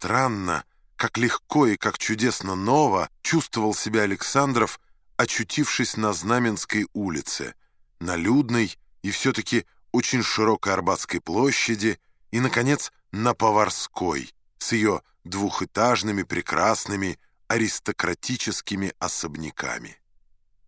Странно, как легко и как чудесно ново чувствовал себя Александров, очутившись на Знаменской улице, на людной и все-таки очень широкой Арбатской площади и, наконец, на Поварской с ее двухэтажными прекрасными аристократическими особняками.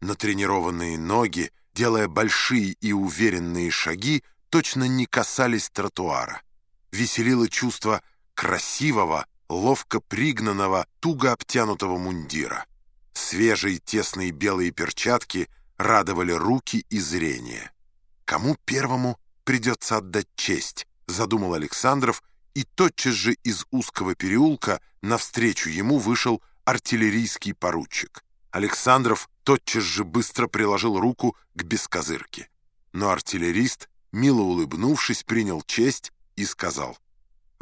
Натренированные ноги, делая большие и уверенные шаги, точно не касались тротуара. Веселило чувство красивого, ловко пригнанного, туго обтянутого мундира. Свежие тесные белые перчатки радовали руки и зрение. «Кому первому придется отдать честь?» — задумал Александров, и тотчас же из узкого переулка навстречу ему вышел артиллерийский поручик. Александров тотчас же быстро приложил руку к бескозырке. Но артиллерист, мило улыбнувшись, принял честь и сказал,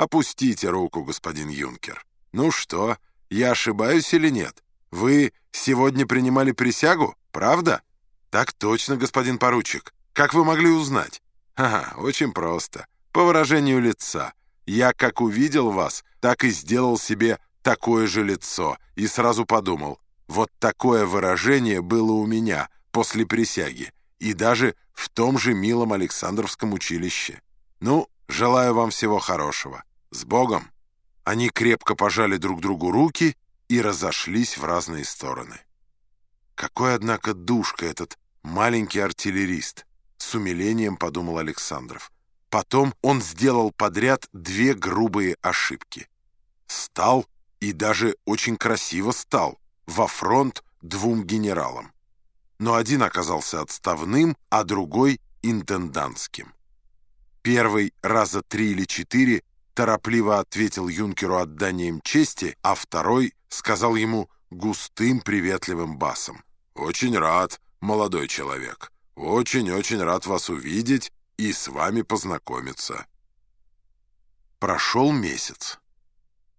«Опустите руку, господин юнкер. Ну что, я ошибаюсь или нет? Вы сегодня принимали присягу, правда?» «Так точно, господин поручик. Как вы могли узнать?» «Ага, очень просто. По выражению лица. Я как увидел вас, так и сделал себе такое же лицо и сразу подумал, вот такое выражение было у меня после присяги и даже в том же милом Александровском училище. Ну, желаю вам всего хорошего. С Богом!» Они крепко пожали друг другу руки и разошлись в разные стороны. Какой, однако, душка этот маленький артиллерист, с умилением подумал Александров. Потом он сделал подряд две грубые ошибки. Стал, и даже очень красиво стал, во фронт двум генералам. Но один оказался отставным, а другой — интендантским. Первый раза три или четыре торопливо ответил юнкеру отданием чести, а второй сказал ему густым приветливым басом. «Очень рад, молодой человек. Очень-очень рад вас увидеть и с вами познакомиться». Прошел месяц.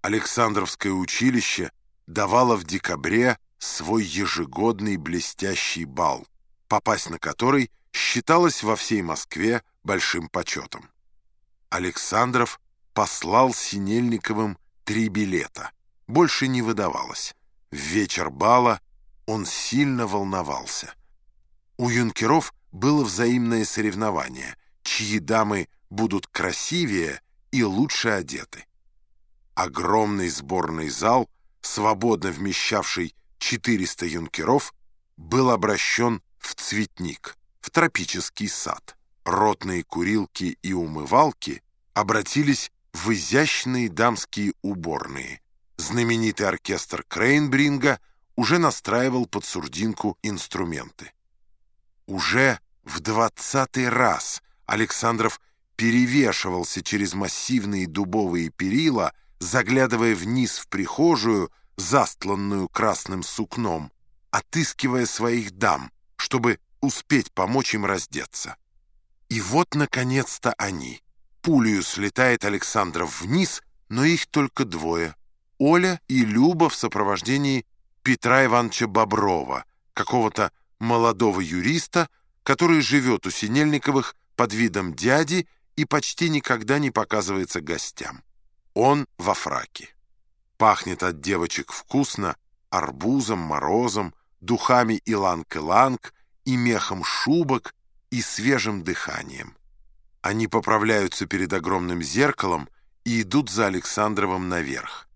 Александровское училище давало в декабре свой ежегодный блестящий бал, попасть на который считалось во всей Москве большим почетом. Александров послал Синельниковым три билета. Больше не выдавалось. В вечер бала он сильно волновался. У юнкеров было взаимное соревнование, чьи дамы будут красивее и лучше одеты. Огромный сборный зал, свободно вмещавший 400 юнкеров, был обращен в цветник, в тропический сад. Ротные курилки и умывалки обратились в изящные дамские уборные. Знаменитый оркестр Крейнбринга уже настраивал под сурдинку инструменты. Уже в двадцатый раз Александров перевешивался через массивные дубовые перила, заглядывая вниз в прихожую, застланную красным сукном, отыскивая своих дам, чтобы успеть помочь им раздеться. И вот, наконец-то, они. Пулею слетает Александров вниз, но их только двое. Оля и Люба в сопровождении Петра Ивановича Боброва, какого-то молодого юриста, который живет у Синельниковых под видом дяди и почти никогда не показывается гостям. Он во фраке. Пахнет от девочек вкусно, арбузом, морозом, духами иланг-иланг и мехом шубок и свежим дыханием. Они поправляются перед огромным зеркалом и идут за Александровым наверх.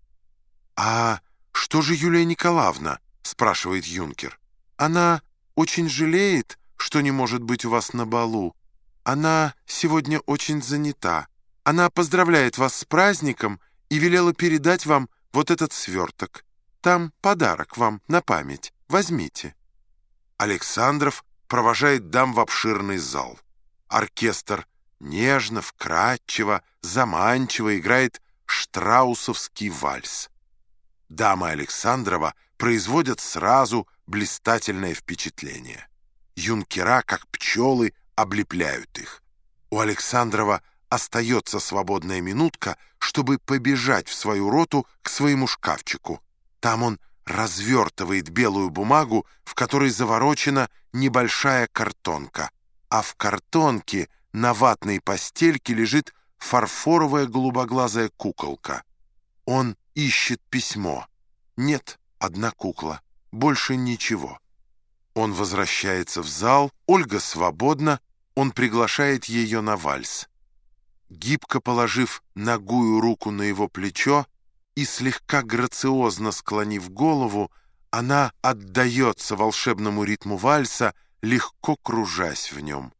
«А что же Юлия Николаевна?» — спрашивает юнкер. «Она очень жалеет, что не может быть у вас на балу. Она сегодня очень занята. Она поздравляет вас с праздником и велела передать вам вот этот сверток. Там подарок вам на память. Возьмите». Александров провожает дам в обширный зал. Оркестр нежно, вкрадчиво, заманчиво играет штраусовский вальс. Дамы Александрова производят сразу блистательное впечатление. Юнкера, как пчелы, облепляют их. У Александрова остается свободная минутка, чтобы побежать в свою роту к своему шкафчику. Там он развертывает белую бумагу, в которой заворочена небольшая картонка, а в картонке на ватной постельке лежит фарфоровая голубоглазая куколка. Он ищет письмо. Нет, одна кукла. Больше ничего. Он возвращается в зал, Ольга свободна, он приглашает ее на вальс. Гибко положив ногую руку на его плечо и слегка грациозно склонив голову, она отдается волшебному ритму вальса, легко кружась в нем.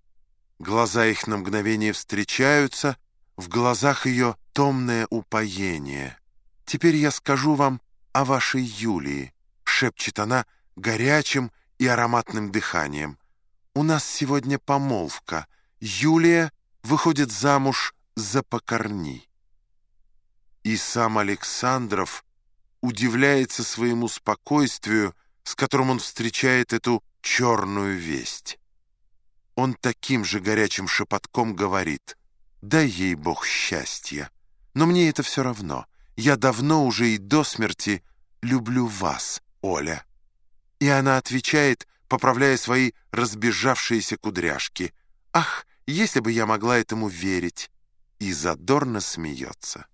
Глаза их на мгновение встречаются, в глазах ее томное упоение. «Теперь я скажу вам о вашей Юлии», — шепчет она горячим и ароматным дыханием. «У нас сегодня помолвка. Юлия выходит замуж за покорни». И сам Александров удивляется своему спокойствию, с которым он встречает эту черную весть. Он таким же горячим шепотком говорит «Дай ей Бог счастья, но мне это все равно. Я давно уже и до смерти люблю вас, Оля». И она отвечает, поправляя свои разбежавшиеся кудряшки. «Ах, если бы я могла этому верить!» И задорно смеется.